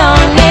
canciones.